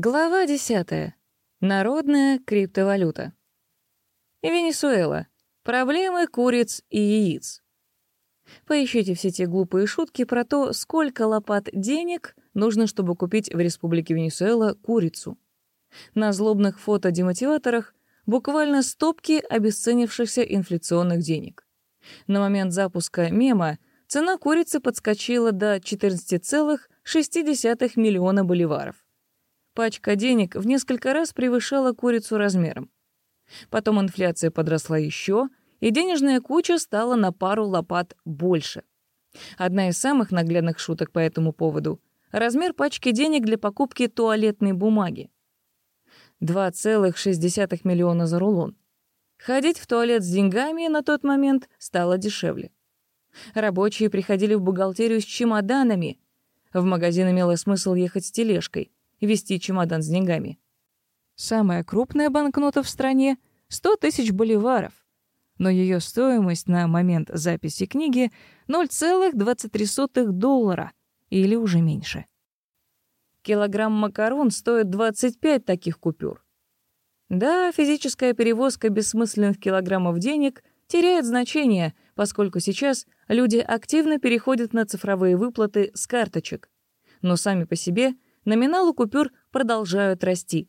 Глава 10. Народная криптовалюта. Венесуэла. Проблемы куриц и яиц. Поищите все те глупые шутки про то, сколько лопат денег нужно, чтобы купить в Республике Венесуэла курицу. На злобных фото-демотиваторах буквально стопки обесценившихся инфляционных денег. На момент запуска мема цена курицы подскочила до 14,6 миллиона боливаров. Пачка денег в несколько раз превышала курицу размером. Потом инфляция подросла еще, и денежная куча стала на пару лопат больше. Одна из самых наглядных шуток по этому поводу — размер пачки денег для покупки туалетной бумаги. 2,6 миллиона за рулон. Ходить в туалет с деньгами на тот момент стало дешевле. Рабочие приходили в бухгалтерию с чемоданами. В магазин имело смысл ехать с тележкой — вести чемодан с деньгами. Самая крупная банкнота в стране — 100 тысяч боливаров, но ее стоимость на момент записи книги — 0,23 доллара или уже меньше. Килограмм макарон стоит 25 таких купюр. Да, физическая перевозка бессмысленных килограммов денег теряет значение, поскольку сейчас люди активно переходят на цифровые выплаты с карточек. Но сами по себе — номиналы купюр продолжают расти.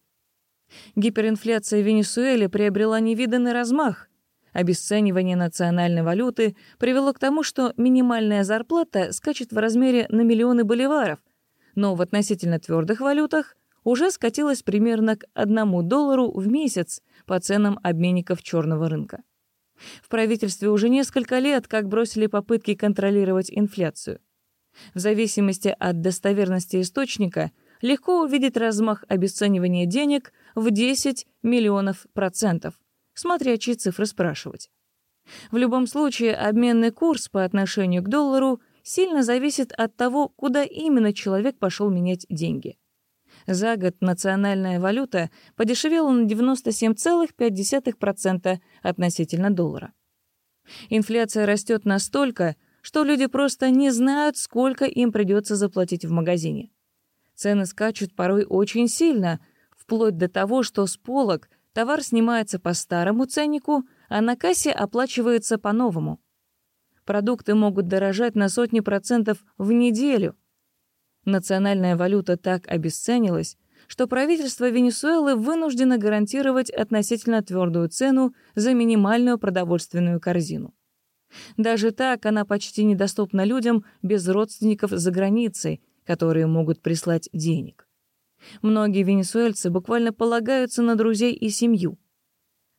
Гиперинфляция в Венесуэле приобрела невиданный размах. Обесценивание национальной валюты привело к тому, что минимальная зарплата скачет в размере на миллионы боливаров, но в относительно твердых валютах уже скатилась примерно к одному доллару в месяц по ценам обменников черного рынка. В правительстве уже несколько лет как бросили попытки контролировать инфляцию. В зависимости от достоверности источника легко увидеть размах обесценивания денег в 10 миллионов процентов, смотря чьи цифры спрашивать. В любом случае, обменный курс по отношению к доллару сильно зависит от того, куда именно человек пошел менять деньги. За год национальная валюта подешевела на 97,5% относительно доллара. Инфляция растет настолько, что люди просто не знают, сколько им придется заплатить в магазине. Цены скачут порой очень сильно, вплоть до того, что с полок товар снимается по старому ценнику, а на кассе оплачивается по-новому. Продукты могут дорожать на сотни процентов в неделю. Национальная валюта так обесценилась, что правительство Венесуэлы вынуждено гарантировать относительно твердую цену за минимальную продовольственную корзину. Даже так она почти недоступна людям без родственников за границей, которые могут прислать денег. Многие венесуэльцы буквально полагаются на друзей и семью.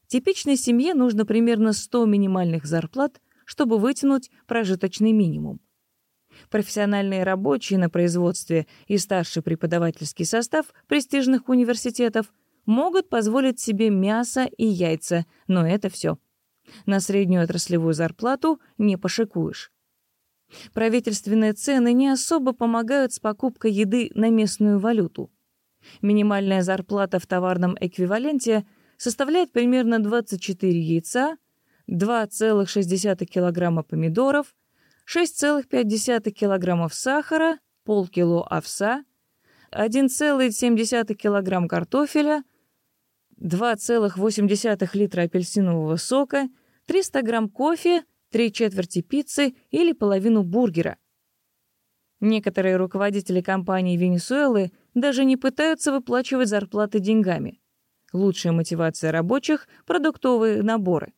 Типичной семье нужно примерно 100 минимальных зарплат, чтобы вытянуть прожиточный минимум. Профессиональные рабочие на производстве и старший преподавательский состав престижных университетов могут позволить себе мясо и яйца, но это все. На среднюю отраслевую зарплату не пошикуешь. Правительственные цены не особо помогают с покупкой еды на местную валюту. Минимальная зарплата в товарном эквиваленте составляет примерно 24 яйца, 2,6 килограмма помидоров, 6,5 килограммов сахара, полкило овса, 1,7 килограмм картофеля, 2,8 литра апельсинового сока, 300 грамм кофе три четверти пиццы или половину бургера. Некоторые руководители компаний Венесуэлы даже не пытаются выплачивать зарплаты деньгами. Лучшая мотивация рабочих — продуктовые наборы.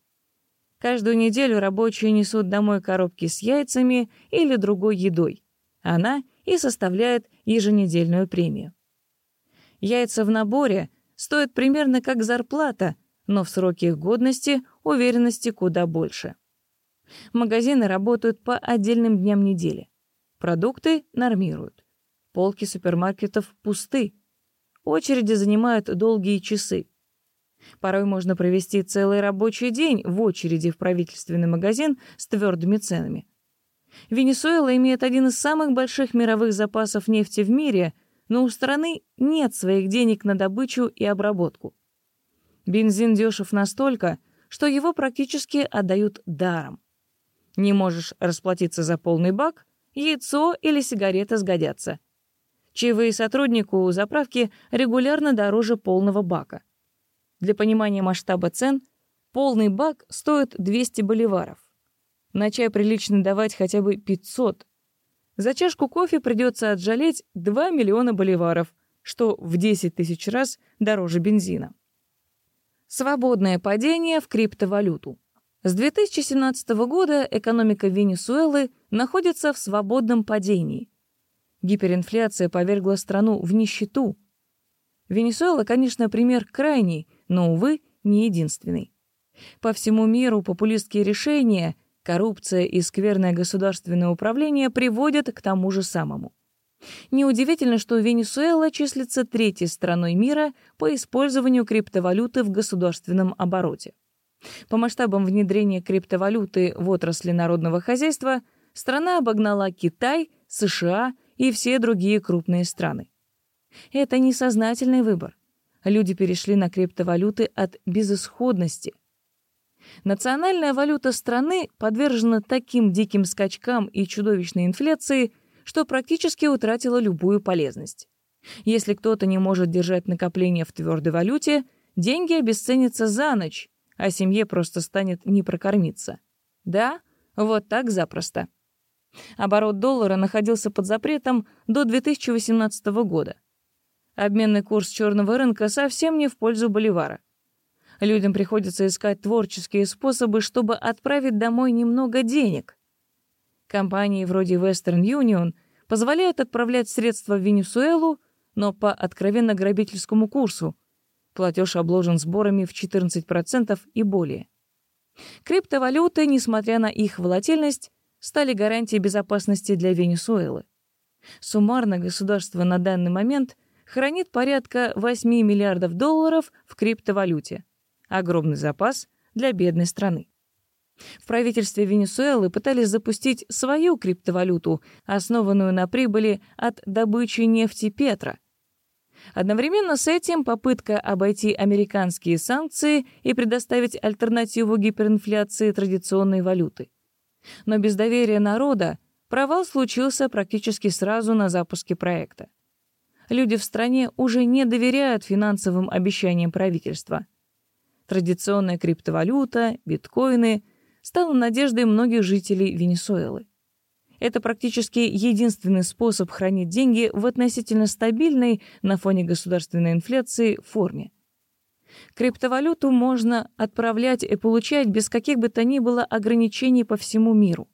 Каждую неделю рабочие несут домой коробки с яйцами или другой едой. Она и составляет еженедельную премию. Яйца в наборе стоят примерно как зарплата, но в сроке их годности уверенности куда больше. Магазины работают по отдельным дням недели. Продукты нормируют. Полки супермаркетов пусты. Очереди занимают долгие часы. Порой можно провести целый рабочий день в очереди в правительственный магазин с твердыми ценами. Венесуэла имеет один из самых больших мировых запасов нефти в мире, но у страны нет своих денег на добычу и обработку. Бензин дешев настолько, что его практически отдают даром. Не можешь расплатиться за полный бак, яйцо или сигарета сгодятся. Чаевые сотруднику заправки регулярно дороже полного бака. Для понимания масштаба цен, полный бак стоит 200 боливаров. На чай прилично давать хотя бы 500. За чашку кофе придется отжалеть 2 миллиона боливаров, что в 10 тысяч раз дороже бензина. Свободное падение в криптовалюту. С 2017 года экономика Венесуэлы находится в свободном падении. Гиперинфляция повергла страну в нищету. Венесуэла, конечно, пример крайний, но, увы, не единственный. По всему миру популистские решения, коррупция и скверное государственное управление приводят к тому же самому. Неудивительно, что Венесуэла числится третьей страной мира по использованию криптовалюты в государственном обороте. По масштабам внедрения криптовалюты в отрасли народного хозяйства страна обогнала Китай, США и все другие крупные страны. Это несознательный выбор. Люди перешли на криптовалюты от безысходности. Национальная валюта страны подвержена таким диким скачкам и чудовищной инфляции, что практически утратила любую полезность. Если кто-то не может держать накопления в твердой валюте, деньги обесценятся за ночь, а семье просто станет не прокормиться. Да, вот так запросто. Оборот доллара находился под запретом до 2018 года. Обменный курс черного рынка совсем не в пользу боливара. Людям приходится искать творческие способы, чтобы отправить домой немного денег. Компании вроде Western Union позволяют отправлять средства в Венесуэлу, но по откровенно грабительскому курсу. Платеж обложен сборами в 14% и более. Криптовалюты, несмотря на их волатильность, стали гарантией безопасности для Венесуэлы. Суммарно государство на данный момент хранит порядка 8 миллиардов долларов в криптовалюте. Огромный запас для бедной страны. В правительстве Венесуэлы пытались запустить свою криптовалюту, основанную на прибыли от добычи нефти Петра. Одновременно с этим попытка обойти американские санкции и предоставить альтернативу гиперинфляции традиционной валюты. Но без доверия народа провал случился практически сразу на запуске проекта. Люди в стране уже не доверяют финансовым обещаниям правительства. Традиционная криптовалюта, биткоины стала надеждой многих жителей Венесуэлы. Это практически единственный способ хранить деньги в относительно стабильной на фоне государственной инфляции форме. Криптовалюту можно отправлять и получать без каких бы то ни было ограничений по всему миру.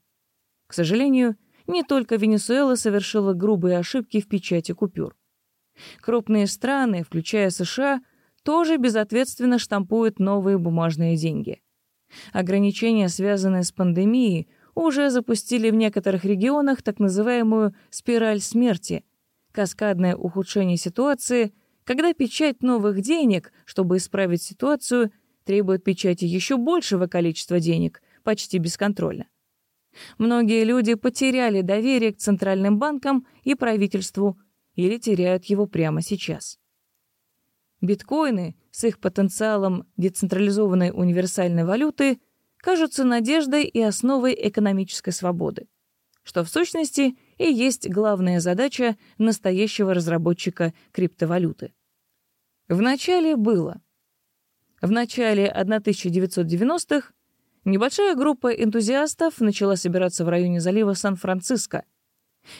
К сожалению, не только Венесуэла совершила грубые ошибки в печати купюр. Крупные страны, включая США, тоже безответственно штампуют новые бумажные деньги. Ограничения, связанные с пандемией, уже запустили в некоторых регионах так называемую «спираль смерти» — каскадное ухудшение ситуации — когда печать новых денег, чтобы исправить ситуацию, требует печати еще большего количества денег, почти бесконтрольно. Многие люди потеряли доверие к центральным банкам и правительству или теряют его прямо сейчас. Биткоины с их потенциалом децентрализованной универсальной валюты кажутся надеждой и основой экономической свободы, что в сущности и есть главная задача настоящего разработчика криптовалюты. В начале было. В начале 1990-х небольшая группа энтузиастов начала собираться в районе залива Сан-Франциско.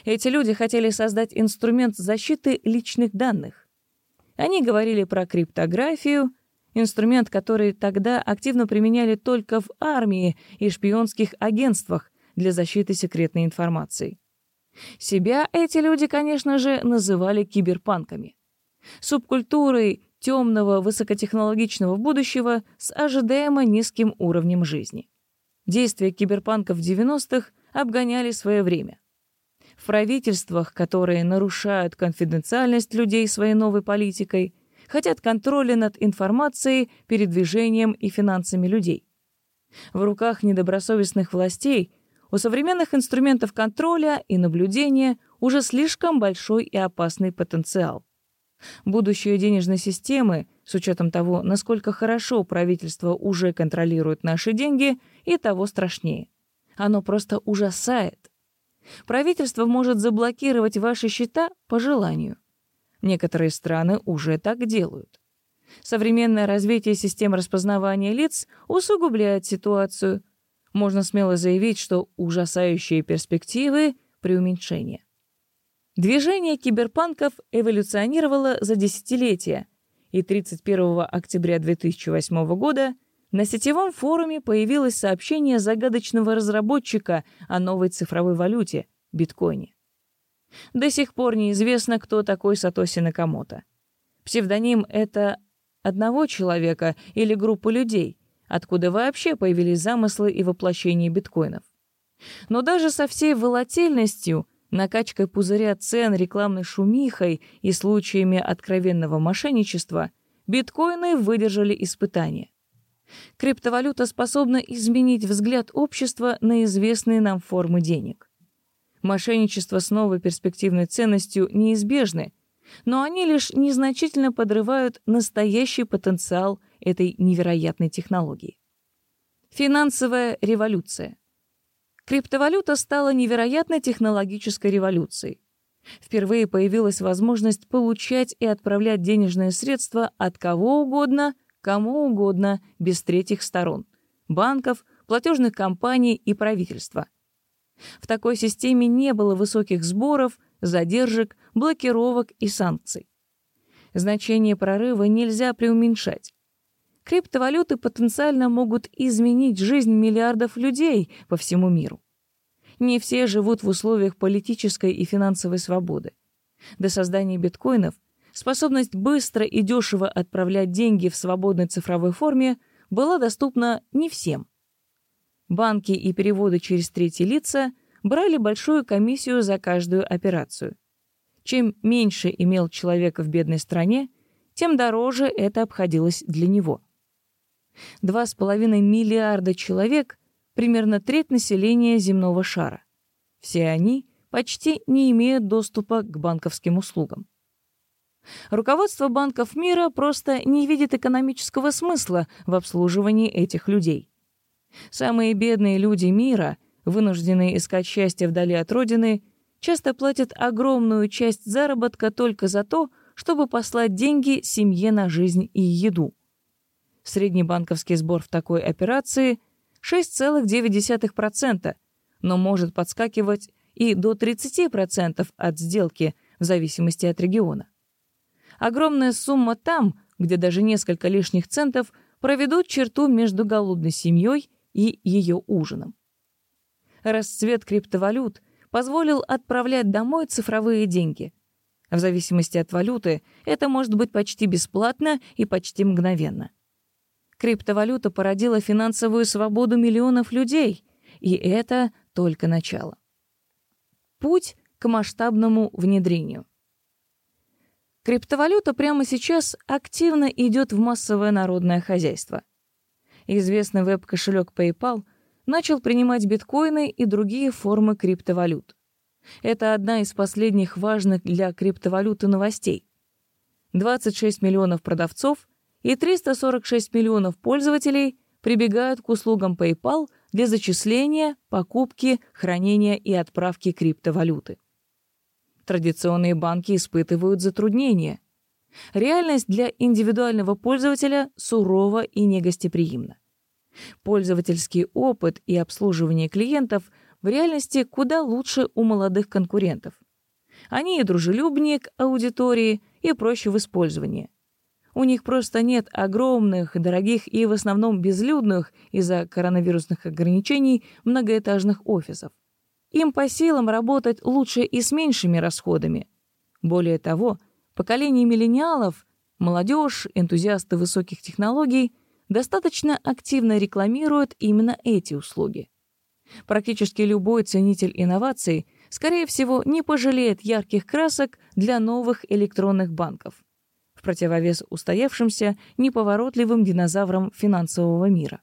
Эти люди хотели создать инструмент защиты личных данных. Они говорили про криптографию, инструмент, который тогда активно применяли только в армии и шпионских агентствах для защиты секретной информации. Себя эти люди, конечно же, называли киберпанками субкультурой темного высокотехнологичного будущего с ожидаемо низким уровнем жизни. Действия киберпанка в 90-х обгоняли свое время. В правительствах, которые нарушают конфиденциальность людей своей новой политикой, хотят контроля над информацией, передвижением и финансами людей. В руках недобросовестных властей у современных инструментов контроля и наблюдения уже слишком большой и опасный потенциал. Будущее денежной системы, с учетом того, насколько хорошо правительство уже контролирует наши деньги, и того страшнее. Оно просто ужасает. Правительство может заблокировать ваши счета по желанию. Некоторые страны уже так делают. Современное развитие систем распознавания лиц усугубляет ситуацию. Можно смело заявить, что ужасающие перспективы — преуменьшение. Движение киберпанков эволюционировало за десятилетия, и 31 октября 2008 года на сетевом форуме появилось сообщение загадочного разработчика о новой цифровой валюте — биткоине. До сих пор неизвестно, кто такой Сатоси Накамото. Псевдоним — это одного человека или группы людей, откуда вообще появились замыслы и воплощение биткоинов. Но даже со всей волатильностью, накачкой пузыря цен, рекламной шумихой и случаями откровенного мошенничества, биткоины выдержали испытания. Криптовалюта способна изменить взгляд общества на известные нам формы денег. Мошенничество с новой перспективной ценностью неизбежны, но они лишь незначительно подрывают настоящий потенциал этой невероятной технологии. Финансовая революция. Криптовалюта стала невероятной технологической революцией. Впервые появилась возможность получать и отправлять денежные средства от кого угодно, кому угодно, без третьих сторон — банков, платежных компаний и правительства. В такой системе не было высоких сборов, задержек, блокировок и санкций. Значение прорыва нельзя преуменьшать. Криптовалюты потенциально могут изменить жизнь миллиардов людей по всему миру. Не все живут в условиях политической и финансовой свободы. До создания биткоинов способность быстро и дешево отправлять деньги в свободной цифровой форме была доступна не всем. Банки и переводы через третьи лица брали большую комиссию за каждую операцию. Чем меньше имел человек в бедной стране, тем дороже это обходилось для него. 2,5 миллиарда человек — примерно треть населения земного шара. Все они почти не имеют доступа к банковским услугам. Руководство банков мира просто не видит экономического смысла в обслуживании этих людей. Самые бедные люди мира — вынужденные искать счастье вдали от родины, часто платят огромную часть заработка только за то, чтобы послать деньги семье на жизнь и еду. Средний банковский сбор в такой операции 6,9%, но может подскакивать и до 30% от сделки в зависимости от региона. Огромная сумма там, где даже несколько лишних центов проведут черту между голодной семьей и ее ужином. Расцвет криптовалют позволил отправлять домой цифровые деньги. В зависимости от валюты это может быть почти бесплатно и почти мгновенно. Криптовалюта породила финансовую свободу миллионов людей, и это только начало. Путь к масштабному внедрению. Криптовалюта прямо сейчас активно идет в массовое народное хозяйство. Известный веб-кошелек PayPal — начал принимать биткоины и другие формы криптовалют. Это одна из последних важных для криптовалюты новостей. 26 миллионов продавцов и 346 миллионов пользователей прибегают к услугам PayPal для зачисления, покупки, хранения и отправки криптовалюты. Традиционные банки испытывают затруднения. Реальность для индивидуального пользователя сурова и негостеприимна. Пользовательский опыт и обслуживание клиентов в реальности куда лучше у молодых конкурентов. Они и дружелюбнее к аудитории, и проще в использовании. У них просто нет огромных, дорогих и в основном безлюдных из-за коронавирусных ограничений многоэтажных офисов. Им по силам работать лучше и с меньшими расходами. Более того, поколение миллениалов, молодежь, энтузиасты высоких технологий — достаточно активно рекламируют именно эти услуги. Практически любой ценитель инноваций, скорее всего, не пожалеет ярких красок для новых электронных банков, в противовес устоявшимся неповоротливым динозаврам финансового мира.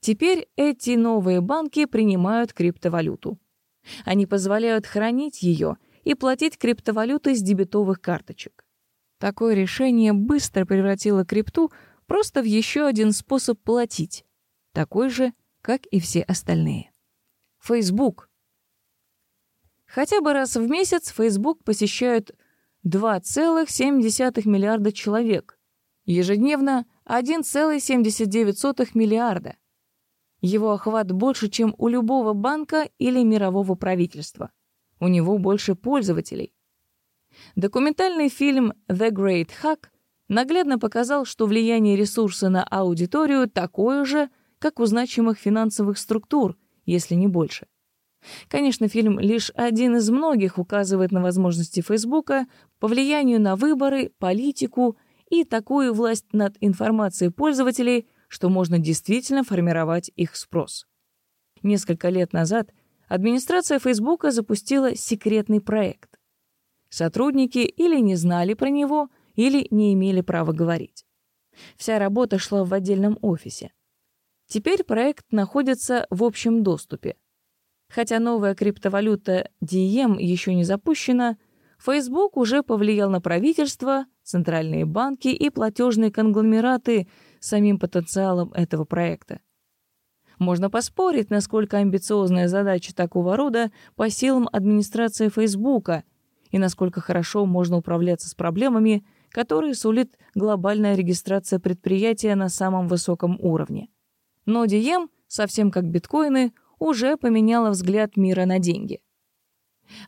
Теперь эти новые банки принимают криптовалюту. Они позволяют хранить ее и платить криптовалютой с дебетовых карточек. Такое решение быстро превратило крипту Просто в еще один способ платить, такой же, как и все остальные. Facebook. Хотя бы раз в месяц Facebook посещают 2,7 миллиарда человек. Ежедневно 1,79 миллиарда. Его охват больше, чем у любого банка или мирового правительства. У него больше пользователей. Документальный фильм «The Great Hack» наглядно показал, что влияние ресурса на аудиторию такое же, как у значимых финансовых структур, если не больше. Конечно, фильм лишь один из многих указывает на возможности Фейсбука по влиянию на выборы, политику и такую власть над информацией пользователей, что можно действительно формировать их спрос. Несколько лет назад администрация Фейсбука запустила секретный проект. Сотрудники или не знали про него, или не имели права говорить. Вся работа шла в отдельном офисе. Теперь проект находится в общем доступе. Хотя новая криптовалюта Diem еще не запущена, Facebook уже повлиял на правительство, центральные банки и платежные конгломераты самим потенциалом этого проекта. Можно поспорить, насколько амбициозная задача такого рода по силам администрации Фейсбука и насколько хорошо можно управляться с проблемами, которые сулит глобальная регистрация предприятия на самом высоком уровне. Но Дием, совсем как биткоины, уже поменяла взгляд мира на деньги.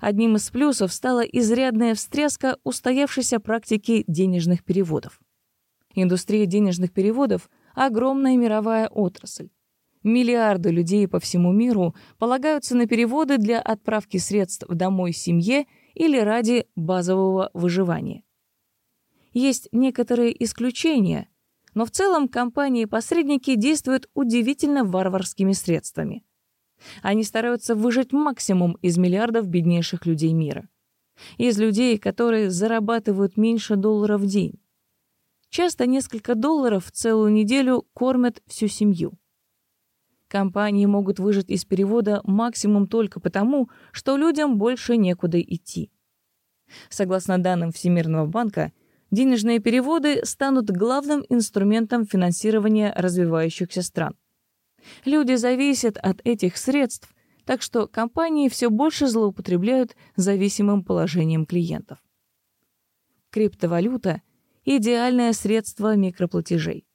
Одним из плюсов стала изрядная встряска устоявшейся практики денежных переводов. Индустрия денежных переводов — огромная мировая отрасль. Миллиарды людей по всему миру полагаются на переводы для отправки средств домой семье или ради базового выживания. Есть некоторые исключения, но в целом компании-посредники действуют удивительно варварскими средствами. Они стараются выжать максимум из миллиардов беднейших людей мира. Из людей, которые зарабатывают меньше доллара в день. Часто несколько долларов целую неделю кормят всю семью. Компании могут выжать из перевода максимум только потому, что людям больше некуда идти. Согласно данным Всемирного банка, денежные переводы станут главным инструментом финансирования развивающихся стран. Люди зависят от этих средств, так что компании все больше злоупотребляют зависимым положением клиентов. Криптовалюта — идеальное средство микроплатежей.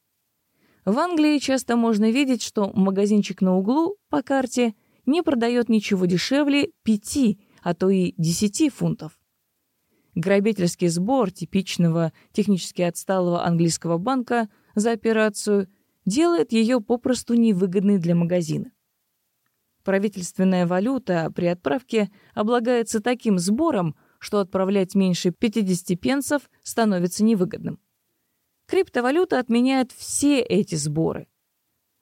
В Англии часто можно видеть, что магазинчик на углу по карте не продает ничего дешевле 5, а то и 10 фунтов. Грабительский сбор типичного технически отсталого английского банка за операцию делает ее попросту невыгодной для магазина. Правительственная валюта при отправке облагается таким сбором, что отправлять меньше 50 пенсов становится невыгодным. Криптовалюта отменяет все эти сборы.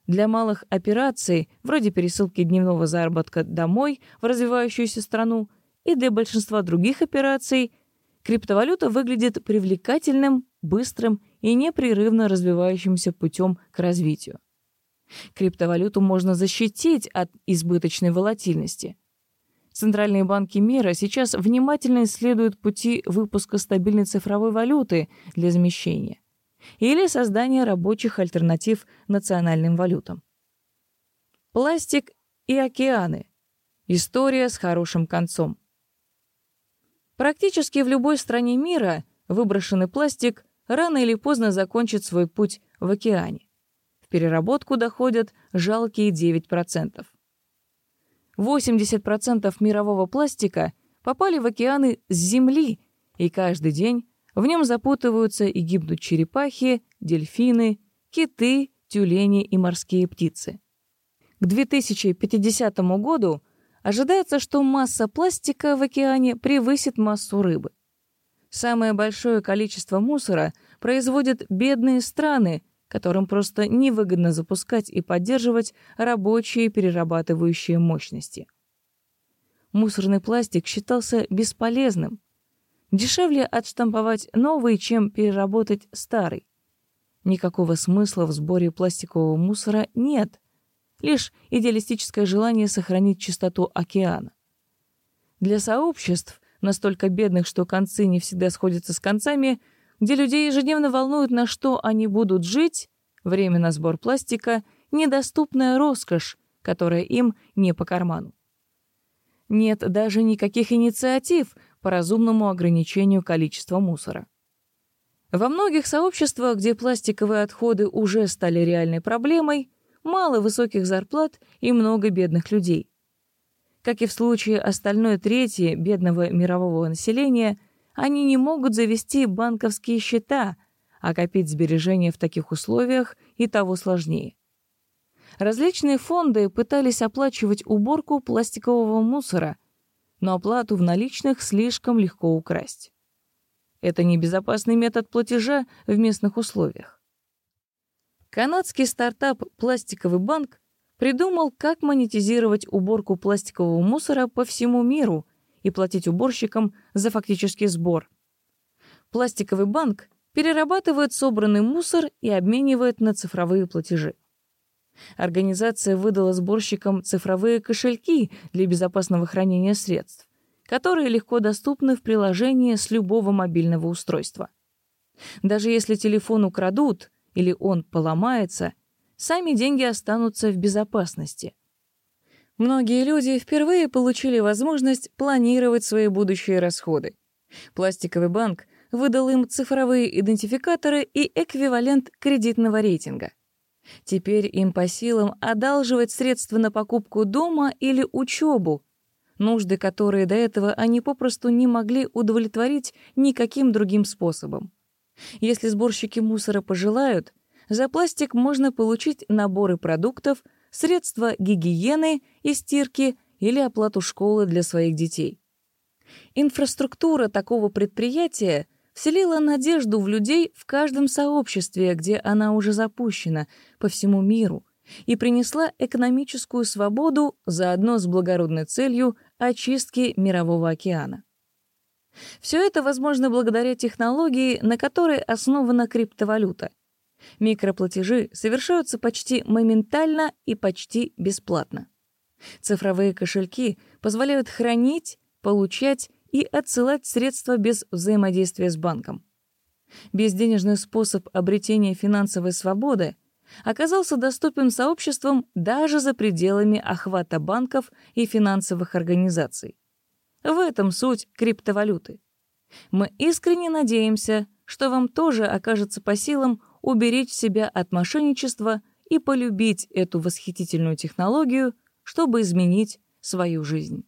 Для малых операций, вроде пересылки дневного заработка домой в развивающуюся страну, и для большинства других операций, криптовалюта выглядит привлекательным, быстрым и непрерывно развивающимся путем к развитию. Криптовалюту можно защитить от избыточной волатильности. Центральные банки мира сейчас внимательно исследуют пути выпуска стабильной цифровой валюты для замещения или создания рабочих альтернатив национальным валютам. Пластик и океаны. История с хорошим концом. Практически в любой стране мира выброшенный пластик рано или поздно закончит свой путь в океане. В переработку доходят жалкие 9%. 80% мирового пластика попали в океаны с Земли, и каждый день в нем запутываются и гибнут черепахи, дельфины, киты, тюлени и морские птицы. К 2050 году ожидается, что масса пластика в океане превысит массу рыбы. Самое большое количество мусора производят бедные страны, которым просто невыгодно запускать и поддерживать рабочие перерабатывающие мощности. Мусорный пластик считался бесполезным. Дешевле отштамповать новый, чем переработать старый. Никакого смысла в сборе пластикового мусора нет, лишь идеалистическое желание сохранить чистоту океана. Для сообществ, настолько бедных, что концы не всегда сходятся с концами, где людей ежедневно волнует, на что они будут жить, время на сбор пластика — недоступная роскошь, которая им не по карману. нет даже никаких инициатив по разумному ограничению количества мусора. Во многих сообществах, где пластиковые отходы уже стали реальной проблемой, мало высоких зарплат и много бедных людей. Как и в случае остальной трети бедного мирового населения, они не могут завести банковские счета, а копить сбережения в таких условиях и того сложнее. Различные фонды пытались оплачивать уборку пластикового мусора, но оплату в наличных слишком легко украсть. Это небезопасный метод платежа в местных условиях. Канадский стартап «Пластиковый банк» придумал, как монетизировать уборку пластикового мусора по всему миру и платить уборщикам за фактический сбор. Пластиковый банк перерабатывает собранный мусор и обменивает на цифровые платежи. Организация выдала сборщикам цифровые кошельки для безопасного хранения средств, которые легко доступны в приложении с любого мобильного устройства. Даже если телефон украдут или он поломается, сами деньги останутся в безопасности. Многие люди впервые получили возможность планировать свои будущие расходы. Пластиковый банк выдал им цифровые идентификаторы и эквивалент кредитного рейтинга — Теперь им по силам одалживать средства на покупку дома или учебу, нужды которые до этого они попросту не могли удовлетворить никаким другим способом. Если сборщики мусора пожелают, за пластик можно получить наборы продуктов, средства гигиены и стирки или оплату школы для своих детей. Инфраструктура такого предприятия вселила надежду в людей в каждом сообществе, где она уже запущена, по всему миру, и принесла экономическую свободу заодно с благородной целью очистки Мирового океана. Все это возможно благодаря технологии, на которой основана криптовалюта. Микроплатежи совершаются почти моментально и почти бесплатно. Цифровые кошельки позволяют хранить, получать и отсылать средства без взаимодействия с банком. Безденежный способ обретения финансовой свободы оказался доступен сообществам даже за пределами охвата банков и финансовых организаций. В этом суть криптовалюты. Мы искренне надеемся, что вам тоже окажется по силам уберечь себя от мошенничества и полюбить эту восхитительную технологию, чтобы изменить свою жизнь.